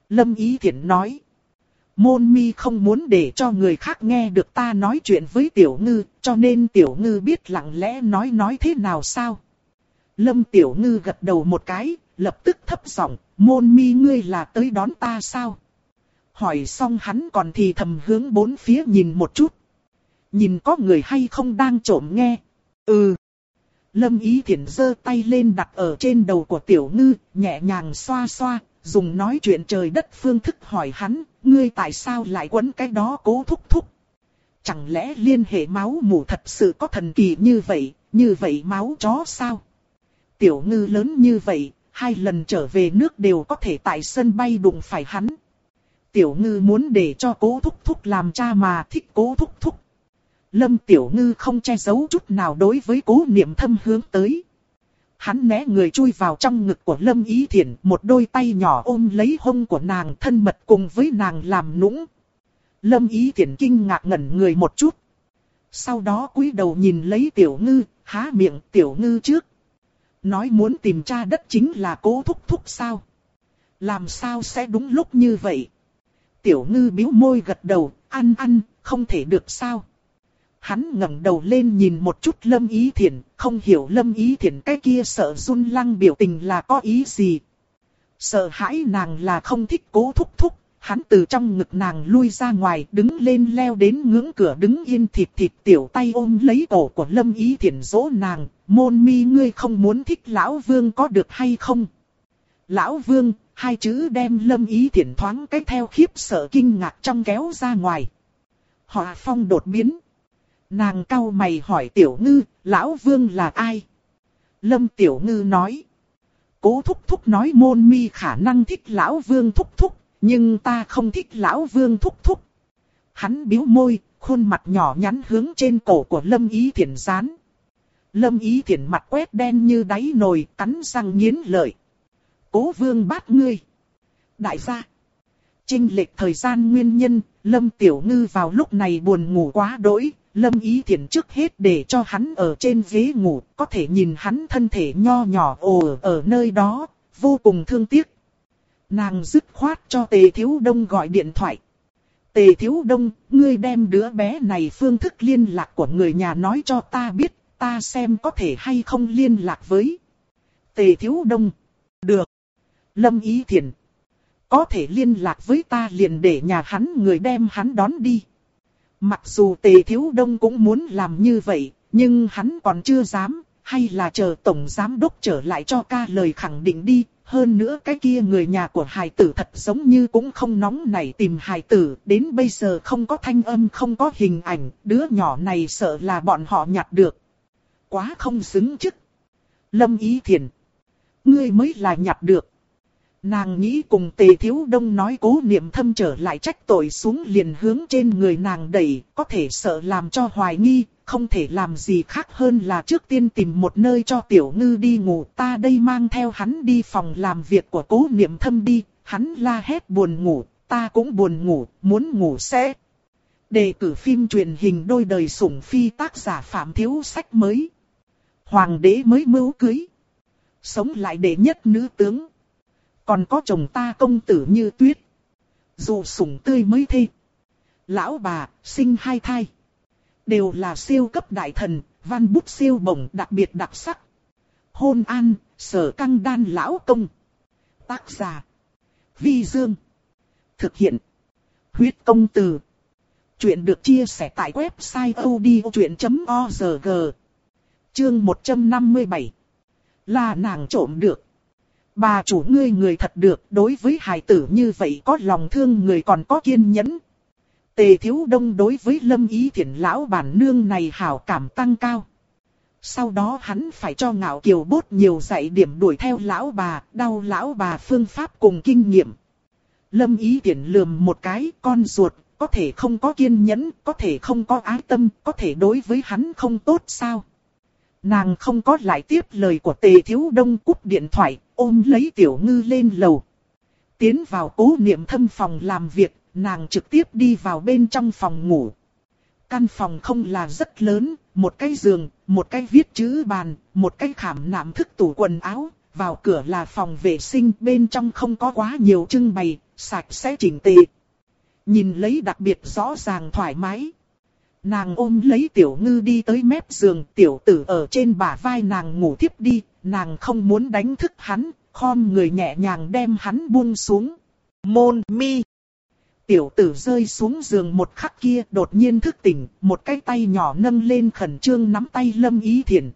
Lâm Ý thiện nói. Môn mi không muốn để cho người khác nghe được ta nói chuyện với Tiểu Ngư, cho nên Tiểu Ngư biết lặng lẽ nói nói thế nào sao? Lâm Tiểu Ngư gật đầu một cái, lập tức thấp giọng, môn mi ngươi là tới đón ta sao? Hỏi xong hắn còn thì thầm hướng bốn phía nhìn một chút. Nhìn có người hay không đang trộm nghe. Ừ. Lâm Ý thiện giơ tay lên đặt ở trên đầu của tiểu ngư, nhẹ nhàng xoa xoa, dùng nói chuyện trời đất phương thức hỏi hắn, ngươi tại sao lại quấn cái đó cố thúc thúc. Chẳng lẽ liên hệ máu mủ thật sự có thần kỳ như vậy, như vậy máu chó sao? Tiểu ngư lớn như vậy, hai lần trở về nước đều có thể tại sân bay đụng phải hắn. Tiểu ngư muốn để cho cố thúc thúc làm cha mà thích cố thúc thúc. Lâm Tiểu Ngư không che giấu chút nào đối với cố niệm thâm hướng tới. Hắn né người chui vào trong ngực của Lâm Ý Thiển, một đôi tay nhỏ ôm lấy hông của nàng thân mật cùng với nàng làm nũng. Lâm Ý Thiển kinh ngạc ngẩn người một chút. Sau đó cúi đầu nhìn lấy Tiểu Ngư, há miệng Tiểu Ngư trước. Nói muốn tìm cha đất chính là cố thúc thúc sao. Làm sao sẽ đúng lúc như vậy? Tiểu Ngư biếu môi gật đầu, ăn ăn, không thể được sao. Hắn ngẩng đầu lên nhìn một chút Lâm Ý thiện, không hiểu Lâm Ý thiện cái kia sợ run lăng biểu tình là có ý gì. Sợ hãi nàng là không thích cố thúc thúc, hắn từ trong ngực nàng lui ra ngoài đứng lên leo đến ngưỡng cửa đứng yên thịt thịt tiểu tay ôm lấy cổ của Lâm Ý Thiển dỗ nàng, môn mi ngươi không muốn thích lão vương có được hay không? Lão vương, hai chữ đem Lâm Ý Thiển thoáng cách theo khiếp sợ kinh ngạc trong kéo ra ngoài. họ phong đột biến. Nàng cau mày hỏi tiểu ngư, lão vương là ai? Lâm tiểu ngư nói. Cố thúc thúc nói môn mi khả năng thích lão vương thúc thúc, nhưng ta không thích lão vương thúc thúc. Hắn biếu môi, khuôn mặt nhỏ nhắn hướng trên cổ của Lâm Ý Thiển dán. Lâm Ý Thiển mặt quét đen như đáy nồi, cắn răng nghiến lợi. Cố vương bắt ngươi. Đại gia. Trinh lệch thời gian nguyên nhân, Lâm Tiểu Ngư vào lúc này buồn ngủ quá đỗi, Lâm Ý Thiển trước hết để cho hắn ở trên ghế ngủ, có thể nhìn hắn thân thể nho nhỏ ồ ở nơi đó, vô cùng thương tiếc. Nàng dứt khoát cho Tề Thiếu Đông gọi điện thoại. Tề Thiếu Đông, ngươi đem đứa bé này phương thức liên lạc của người nhà nói cho ta biết, ta xem có thể hay không liên lạc với. Tề Thiếu Đông. Được. Lâm Ý Thiển. Có thể liên lạc với ta liền để nhà hắn người đem hắn đón đi. Mặc dù Tề Thiếu Đông cũng muốn làm như vậy, nhưng hắn còn chưa dám, hay là chờ Tổng Giám Đốc trở lại cho ca lời khẳng định đi. Hơn nữa cái kia người nhà của hài tử thật giống như cũng không nóng nảy tìm hài tử, đến bây giờ không có thanh âm không có hình ảnh, đứa nhỏ này sợ là bọn họ nhặt được. Quá không xứng chức. Lâm Ý Thiền. Ngươi mới là nhặt được. Nàng nghĩ cùng tề thiếu đông nói cố niệm thâm trở lại trách tội xuống liền hướng trên người nàng đẩy, có thể sợ làm cho hoài nghi, không thể làm gì khác hơn là trước tiên tìm một nơi cho tiểu ngư đi ngủ. Ta đây mang theo hắn đi phòng làm việc của cố niệm thâm đi, hắn la hét buồn ngủ, ta cũng buồn ngủ, muốn ngủ sẽ. Đề cử phim truyền hình đôi đời sủng phi tác giả Phạm Thiếu Sách mới. Hoàng đế mới mưu cưới. Sống lại đệ nhất nữ tướng. Còn có chồng ta công tử như tuyết. Dù sủng tươi mới thi. Lão bà, sinh hai thai. Đều là siêu cấp đại thần, văn bút siêu bổng đặc biệt đặc sắc. Hôn an, sở căng đan lão công. Tác giả. Vi Dương. Thực hiện. Huyết công từ. Chuyện được chia sẻ tại website odchuyện.org. Chương 157. Là nàng trộm được. Bà chủ ngươi người thật được, đối với hài tử như vậy có lòng thương người còn có kiên nhẫn. Tề thiếu đông đối với lâm ý thiện lão bản nương này hảo cảm tăng cao. Sau đó hắn phải cho ngạo kiều bốt nhiều dạy điểm đuổi theo lão bà, đau lão bà phương pháp cùng kinh nghiệm. Lâm ý tiện lườm một cái con ruột, có thể không có kiên nhẫn, có thể không có ái tâm, có thể đối với hắn không tốt sao. Nàng không có lại tiếp lời của tề thiếu đông cúp điện thoại, ôm lấy tiểu ngư lên lầu. Tiến vào cố niệm thâm phòng làm việc, nàng trực tiếp đi vào bên trong phòng ngủ. Căn phòng không là rất lớn, một cái giường, một cái viết chữ bàn, một cái khảm nạm thức tủ quần áo. Vào cửa là phòng vệ sinh, bên trong không có quá nhiều trưng bày, sạch sẽ chỉnh tề. Nhìn lấy đặc biệt rõ ràng thoải mái. Nàng ôm lấy tiểu ngư đi tới mép giường, tiểu tử ở trên bả vai nàng ngủ thiếp đi, nàng không muốn đánh thức hắn, khom người nhẹ nhàng đem hắn buông xuống. Môn mi. Tiểu tử rơi xuống giường một khắc kia đột nhiên thức tỉnh, một cái tay nhỏ nâng lên khẩn trương nắm tay lâm ý thiền.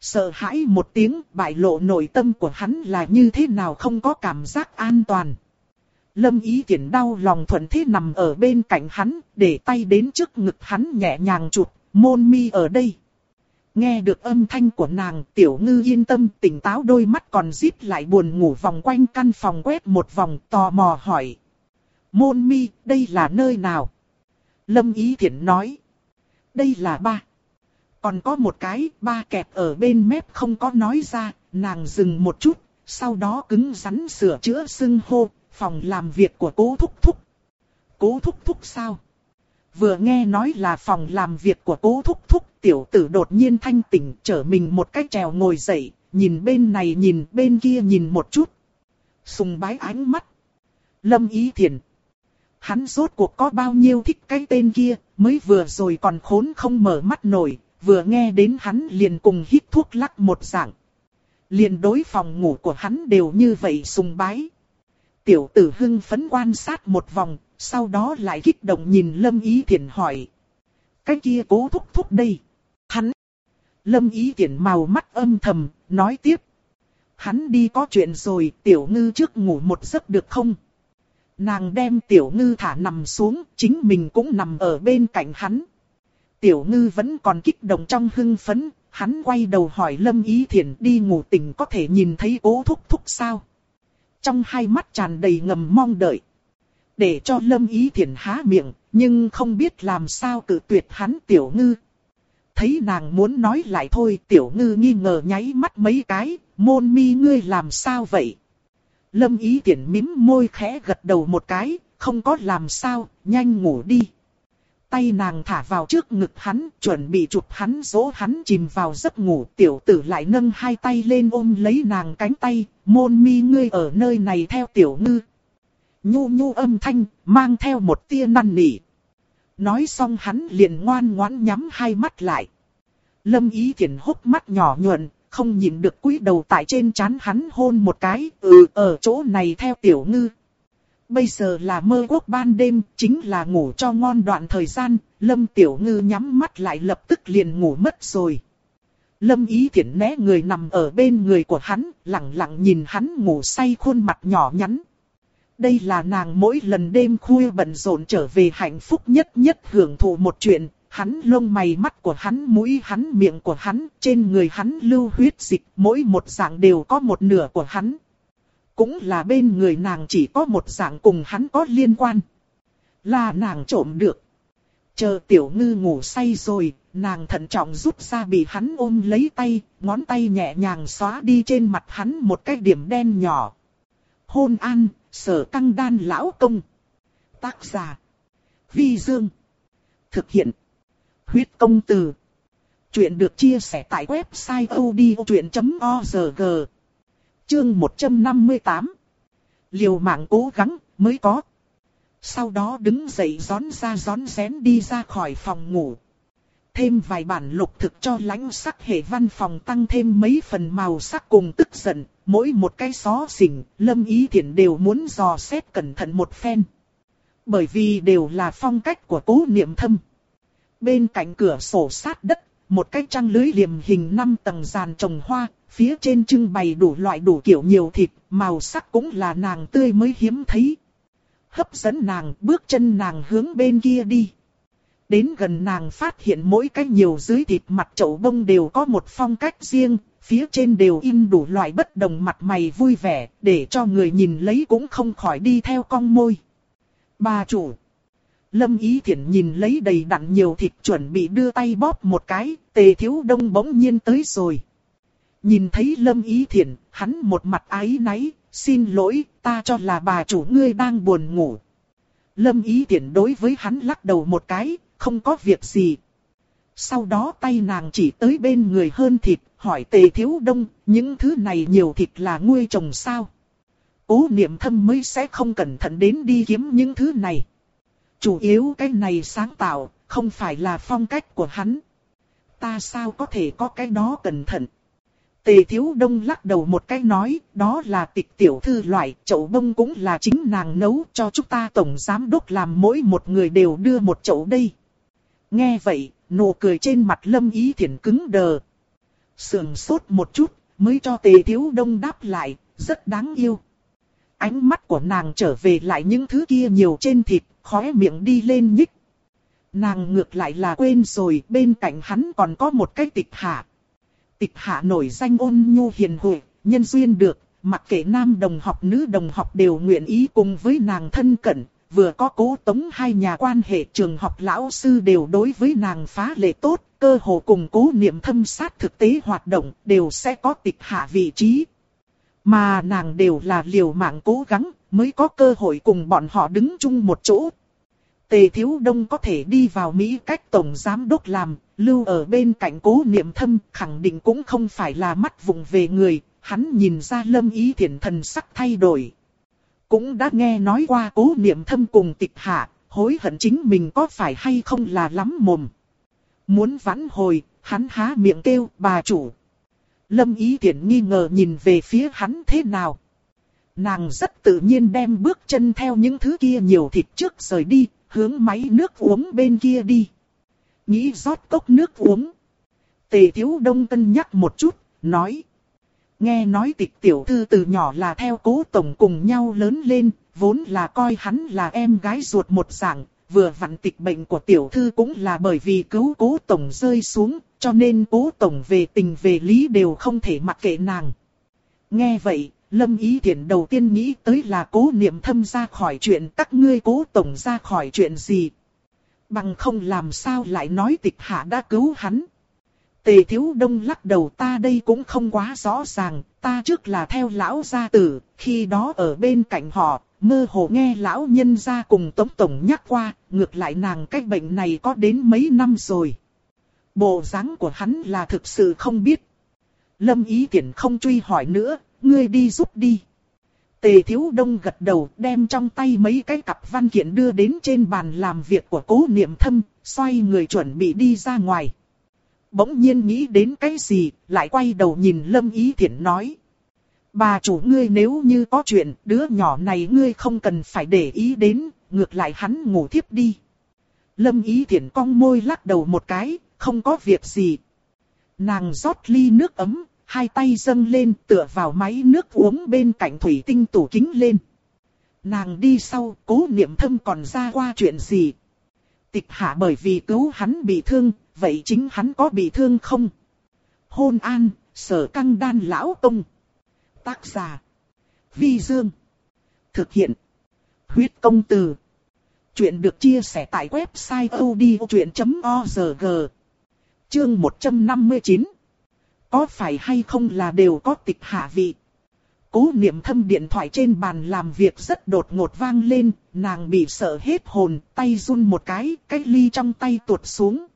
Sợ hãi một tiếng bại lộ nội tâm của hắn là như thế nào không có cảm giác an toàn. Lâm ý tiện đau lòng thuận thế nằm ở bên cạnh hắn, để tay đến trước ngực hắn nhẹ nhàng chụp, môn mi ở đây. Nghe được âm thanh của nàng, tiểu ngư yên tâm tỉnh táo đôi mắt còn díp lại buồn ngủ vòng quanh căn phòng quét một vòng tò mò hỏi. Môn mi, đây là nơi nào? Lâm ý thiện nói. Đây là ba. Còn có một cái, ba kẹp ở bên mép không có nói ra, nàng dừng một chút, sau đó cứng rắn sửa chữa xưng hô, phòng làm việc của cố thúc thúc. Cố thúc thúc sao? Vừa nghe nói là phòng làm việc của cố thúc thúc, tiểu tử đột nhiên thanh tỉnh trở mình một cách trèo ngồi dậy, nhìn bên này nhìn bên kia nhìn một chút. Sùng bái ánh mắt. Lâm ý thiền. Hắn rốt cuộc có bao nhiêu thích cái tên kia, mới vừa rồi còn khốn không mở mắt nổi, vừa nghe đến hắn liền cùng hít thuốc lắc một dạng. Liền đối phòng ngủ của hắn đều như vậy sùng bái. Tiểu tử hưng phấn quan sát một vòng, sau đó lại kích động nhìn Lâm Ý Thiển hỏi. Cái kia cố thúc thúc đây. Hắn. Lâm Ý Thiển màu mắt âm thầm, nói tiếp. Hắn đi có chuyện rồi, tiểu ngư trước ngủ một giấc được không? Nàng đem tiểu ngư thả nằm xuống, chính mình cũng nằm ở bên cạnh hắn. Tiểu ngư vẫn còn kích động trong hưng phấn, hắn quay đầu hỏi Lâm Ý Thiển đi ngủ tỉnh có thể nhìn thấy cố thúc thúc sao? Trong hai mắt tràn đầy ngầm mong đợi. Để cho Lâm Ý Thiển há miệng, nhưng không biết làm sao cự tuyệt hắn tiểu ngư. Thấy nàng muốn nói lại thôi tiểu ngư nghi ngờ nháy mắt mấy cái, môn mi ngươi làm sao vậy? Lâm Ý Thiển mím môi khẽ gật đầu một cái, không có làm sao, nhanh ngủ đi. Tay nàng thả vào trước ngực hắn, chuẩn bị chụp hắn dỗ hắn chìm vào giấc ngủ. Tiểu tử lại nâng hai tay lên ôm lấy nàng cánh tay, môn mi ngươi ở nơi này theo tiểu ngư. Nhu nhu âm thanh, mang theo một tia năn nỉ. Nói xong hắn liền ngoan ngoãn nhắm hai mắt lại. Lâm ý thiền hốc mắt nhỏ nhuận, không nhìn được cúi đầu tại trên chán hắn hôn một cái, ừ, ở chỗ này theo tiểu ngư. Bây giờ là mơ quốc ban đêm, chính là ngủ cho ngon đoạn thời gian, Lâm Tiểu Ngư nhắm mắt lại lập tức liền ngủ mất rồi. Lâm Ý Thiển né người nằm ở bên người của hắn, lặng lặng nhìn hắn ngủ say khuôn mặt nhỏ nhắn. Đây là nàng mỗi lần đêm khuya bận rộn trở về hạnh phúc nhất nhất hưởng thụ một chuyện, hắn lông mày mắt của hắn mũi hắn miệng của hắn, trên người hắn lưu huyết dịch, mỗi một dạng đều có một nửa của hắn cũng là bên người nàng chỉ có một dạng cùng hắn có liên quan. Là nàng trộm được. Chờ tiểu ngư ngủ say rồi, nàng thận trọng rút ra bị hắn ôm lấy tay, ngón tay nhẹ nhàng xóa đi trên mặt hắn một cái điểm đen nhỏ. Hôn an, sở căng đan lão công. Tác giả. Vi Dương. Thực hiện. Huyết công từ. Chuyện được chia sẻ tại website odchuyện.org. Chương 158 Liều mạng cố gắng mới có. Sau đó đứng dậy gión ra gión xén đi ra khỏi phòng ngủ. Thêm vài bản lục thực cho lãnh sắc hệ văn phòng tăng thêm mấy phần màu sắc cùng tức giận. Mỗi một cái xó xỉnh, lâm ý thiện đều muốn dò xét cẩn thận một phen. Bởi vì đều là phong cách của cố niệm thâm. Bên cạnh cửa sổ sát đất, một cái trăng lưới liềm hình năm tầng giàn trồng hoa, Phía trên trưng bày đủ loại đủ kiểu nhiều thịt, màu sắc cũng là nàng tươi mới hiếm thấy. Hấp dẫn nàng, bước chân nàng hướng bên kia đi. Đến gần nàng phát hiện mỗi cái nhiều dưới thịt mặt chậu bông đều có một phong cách riêng, phía trên đều in đủ loại bất đồng mặt mày vui vẻ, để cho người nhìn lấy cũng không khỏi đi theo cong môi. Bà chủ. Lâm Ý Thiển nhìn lấy đầy đặn nhiều thịt chuẩn bị đưa tay bóp một cái, tề thiếu đông bỗng nhiên tới rồi. Nhìn thấy Lâm Ý Thiển, hắn một mặt ái náy, xin lỗi, ta cho là bà chủ ngươi đang buồn ngủ. Lâm Ý Thiển đối với hắn lắc đầu một cái, không có việc gì. Sau đó tay nàng chỉ tới bên người hơn thịt, hỏi tề thiếu đông, những thứ này nhiều thịt là nuôi trồng sao? Cố niệm thâm mới sẽ không cẩn thận đến đi kiếm những thứ này. Chủ yếu cái này sáng tạo, không phải là phong cách của hắn. Ta sao có thể có cái đó cẩn thận? Tề Thiếu Đông lắc đầu một cái nói, đó là tịch tiểu thư loại, chậu bông cũng là chính nàng nấu cho chúng ta tổng giám đốc làm mỗi một người đều đưa một chậu đây. Nghe vậy, nụ cười trên mặt Lâm Ý Thiển cứng đờ. Sườn sốt một chút, mới cho tề thiếu đông đáp lại, rất đáng yêu. Ánh mắt của nàng trở về lại những thứ kia nhiều trên thịt, khóe miệng đi lên nhích. Nàng ngược lại là quên rồi, bên cạnh hắn còn có một cái tịch hạ. Tịch hạ nổi danh ôn nhu hiền huệ, nhân duyên được, mặc kệ nam đồng học nữ đồng học đều nguyện ý cùng với nàng thân cận, vừa có cố tống hai nhà quan hệ trường học lão sư đều đối với nàng phá lệ tốt, cơ hồ cùng cố niệm thâm sát thực tế hoạt động đều sẽ có tịch hạ vị trí. Mà nàng đều là liều mạng cố gắng, mới có cơ hội cùng bọn họ đứng chung một chỗ. Tề Thiếu Đông có thể đi vào Mỹ cách Tổng Giám Đốc làm, lưu ở bên cạnh cố niệm thâm, khẳng định cũng không phải là mắt vùng về người, hắn nhìn ra lâm ý thiện thần sắc thay đổi. Cũng đã nghe nói qua cố niệm thâm cùng tịch hạ, hối hận chính mình có phải hay không là lắm mồm. Muốn vãn hồi, hắn há miệng kêu bà chủ. Lâm ý thiện nghi ngờ nhìn về phía hắn thế nào. Nàng rất tự nhiên đem bước chân theo những thứ kia nhiều thịt trước rời đi, hướng máy nước uống bên kia đi. Nghĩ rót cốc nước uống. Tề Thiếu Đông cân nhắc một chút, nói. Nghe nói tịch tiểu thư từ nhỏ là theo cố tổng cùng nhau lớn lên, vốn là coi hắn là em gái ruột một dạng, vừa vặn tịch bệnh của tiểu thư cũng là bởi vì cứu cố tổng rơi xuống, cho nên cố tổng về tình về lý đều không thể mặc kệ nàng. Nghe vậy, Lâm Ý Thiển đầu tiên nghĩ tới là cố niệm thâm ra khỏi chuyện các ngươi cố tổng ra khỏi chuyện gì. Bằng không làm sao lại nói tịch hạ đã cứu hắn. Tề Thiếu Đông lắc đầu ta đây cũng không quá rõ ràng, ta trước là theo lão gia tử, khi đó ở bên cạnh họ, mơ hồ nghe lão nhân gia cùng Tống Tổng nhắc qua, ngược lại nàng cái bệnh này có đến mấy năm rồi. Bộ dáng của hắn là thực sự không biết. Lâm Ý Tiễn không truy hỏi nữa, ngươi đi giúp đi. Tề Thiếu Đông gật đầu đem trong tay mấy cái cặp văn kiện đưa đến trên bàn làm việc của cố niệm thâm, xoay người chuẩn bị đi ra ngoài. Bỗng nhiên nghĩ đến cái gì, lại quay đầu nhìn Lâm Ý Thiển nói. Bà chủ ngươi nếu như có chuyện, đứa nhỏ này ngươi không cần phải để ý đến, ngược lại hắn ngủ thiếp đi. Lâm Ý Thiển cong môi lắc đầu một cái, không có việc gì. Nàng rót ly nước ấm, hai tay dâng lên tựa vào máy nước uống bên cạnh thủy tinh tủ kính lên. Nàng đi sau, cố niệm thâm còn ra qua chuyện gì. Tịch hạ bởi vì cứu hắn bị thương, vậy chính hắn có bị thương không? Hôn an, sở căng đan lão tông. Tác giả. Vi Dương. Thực hiện. Huyết công từ. Chuyện được chia sẻ tại website odchuyện.org. Chương 159. Có phải hay không là đều có tịch hạ vị? Cố niệm thâm điện thoại trên bàn làm việc rất đột ngột vang lên, nàng bị sợ hết hồn, tay run một cái, cái ly trong tay tuột xuống.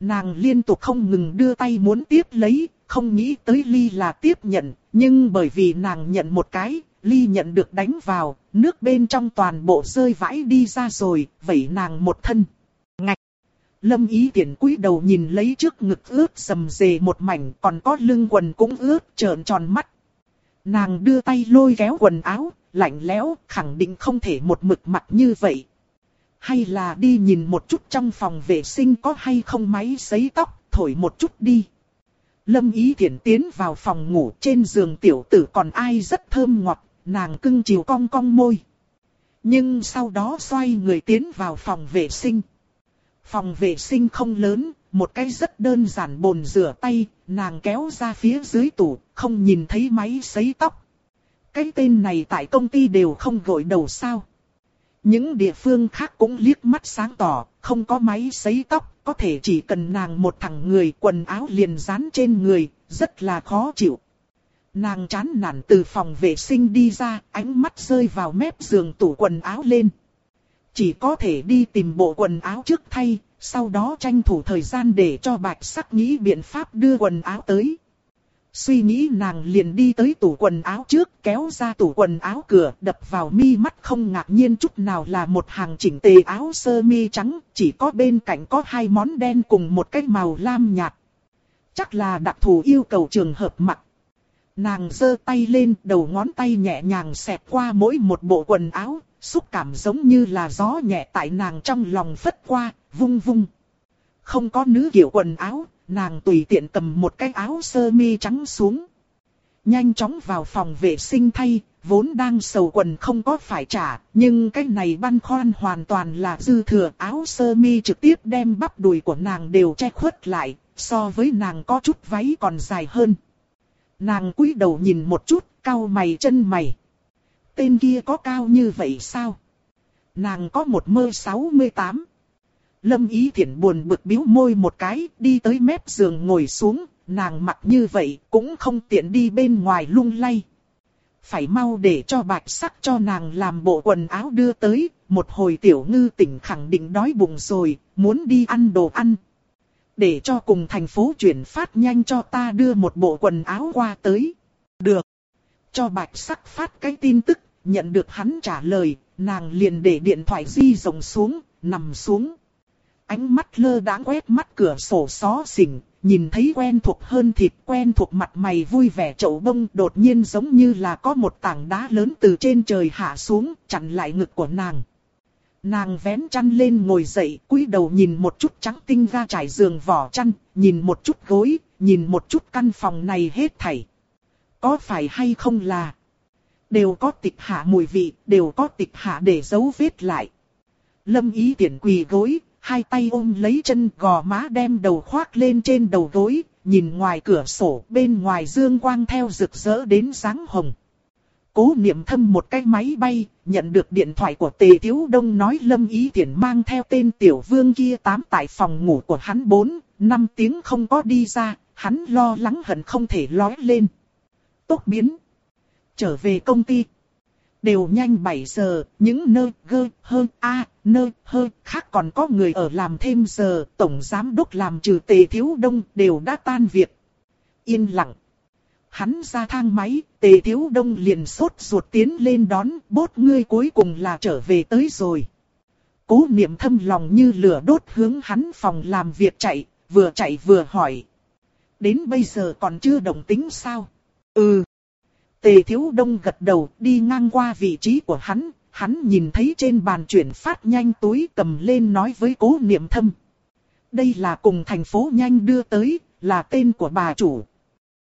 Nàng liên tục không ngừng đưa tay muốn tiếp lấy, không nghĩ tới ly là tiếp nhận, nhưng bởi vì nàng nhận một cái, ly nhận được đánh vào, nước bên trong toàn bộ rơi vãi đi ra rồi, vẩy nàng một thân. Lâm ý tiện cúi đầu nhìn lấy trước ngực ướt sầm dề một mảnh còn có lưng quần cũng ướt trợn tròn mắt. Nàng đưa tay lôi kéo quần áo, lạnh lẽo, khẳng định không thể một mực mặt như vậy. Hay là đi nhìn một chút trong phòng vệ sinh có hay không máy sấy tóc, thổi một chút đi. Lâm Ý thiện tiến vào phòng ngủ trên giường tiểu tử còn ai rất thơm ngọt, nàng cưng chiều cong cong môi. Nhưng sau đó xoay người tiến vào phòng vệ sinh. Phòng vệ sinh không lớn, một cái rất đơn giản bồn rửa tay, nàng kéo ra phía dưới tủ, không nhìn thấy máy sấy tóc. Cái tên này tại công ty đều không gội đầu sao. Những địa phương khác cũng liếc mắt sáng tỏ, không có máy sấy tóc, có thể chỉ cần nàng một thằng người quần áo liền dán trên người, rất là khó chịu. Nàng chán nản từ phòng vệ sinh đi ra, ánh mắt rơi vào mép giường tủ quần áo lên. Chỉ có thể đi tìm bộ quần áo trước thay, sau đó tranh thủ thời gian để cho bạch sắc nghĩ biện pháp đưa quần áo tới. Suy nghĩ nàng liền đi tới tủ quần áo trước, kéo ra tủ quần áo cửa, đập vào mi mắt không ngạc nhiên chút nào là một hàng chỉnh tề áo sơ mi trắng, chỉ có bên cạnh có hai món đen cùng một cái màu lam nhạt. Chắc là đặc thù yêu cầu trường hợp mặc. Nàng giơ tay lên, đầu ngón tay nhẹ nhàng xẹt qua mỗi một bộ quần áo, xúc cảm giống như là gió nhẹ tại nàng trong lòng phất qua, vung vung. Không có nữ kiểu quần áo, nàng tùy tiện cầm một cái áo sơ mi trắng xuống. Nhanh chóng vào phòng vệ sinh thay, vốn đang sầu quần không có phải trả, nhưng cái này băn khoăn hoàn toàn là dư thừa áo sơ mi trực tiếp đem bắp đùi của nàng đều che khuất lại, so với nàng có chút váy còn dài hơn. Nàng cúi đầu nhìn một chút, cau mày chân mày. Tên kia có cao như vậy sao? Nàng có một mơ 68. Lâm Ý Thiển buồn bực biếu môi một cái, đi tới mép giường ngồi xuống, nàng mặc như vậy cũng không tiện đi bên ngoài lung lay. Phải mau để cho bạch sắc cho nàng làm bộ quần áo đưa tới, một hồi tiểu ngư tỉnh khẳng định đói bụng rồi, muốn đi ăn đồ ăn. Để cho cùng thành phố chuyển phát nhanh cho ta đưa một bộ quần áo qua tới. Được. Cho bạch sắc phát cái tin tức, nhận được hắn trả lời, nàng liền để điện thoại di rồng xuống, nằm xuống. Ánh mắt lơ đãng quét mắt cửa sổ xó xỉnh, nhìn thấy quen thuộc hơn thịt quen thuộc mặt mày vui vẻ chậu bông đột nhiên giống như là có một tảng đá lớn từ trên trời hạ xuống, chặn lại ngực của nàng. Nàng vén chăn lên ngồi dậy, cúi đầu nhìn một chút trắng tinh ra trải giường vỏ chăn, nhìn một chút gối, nhìn một chút căn phòng này hết thảy. Có phải hay không là... Đều có tịch hạ mùi vị, đều có tịch hạ để giấu vết lại. Lâm ý tiện quỳ gối, hai tay ôm lấy chân gò má đem đầu khoác lên trên đầu gối, nhìn ngoài cửa sổ bên ngoài dương quang theo rực rỡ đến sáng hồng. Cố niệm thâm một cái máy bay, nhận được điện thoại của Tề Thiếu Đông nói Lâm Ý Tiễn mang theo tên tiểu vương kia tám tại phòng ngủ của hắn 4, 5 tiếng không có đi ra, hắn lo lắng hận không thể lói lên. Tốt biến. Trở về công ty. Đều nhanh 7 giờ, những nơi gơ, hơn a nơi hơi khác còn có người ở làm thêm giờ, tổng giám đốc làm trừ tề thiếu đông đều đã tan việc. Yên lặng. Hắn ra thang máy, tề thiếu đông liền sốt ruột tiến lên đón, bốt ngươi cuối cùng là trở về tới rồi. Cố niệm thâm lòng như lửa đốt hướng hắn phòng làm việc chạy, vừa chạy vừa hỏi. Đến bây giờ còn chưa đồng tính sao? Ừ. Tề thiếu đông gật đầu đi ngang qua vị trí của hắn, hắn nhìn thấy trên bàn chuyển phát nhanh túi cầm lên nói với cố niệm thâm. Đây là cùng thành phố nhanh đưa tới, là tên của bà chủ,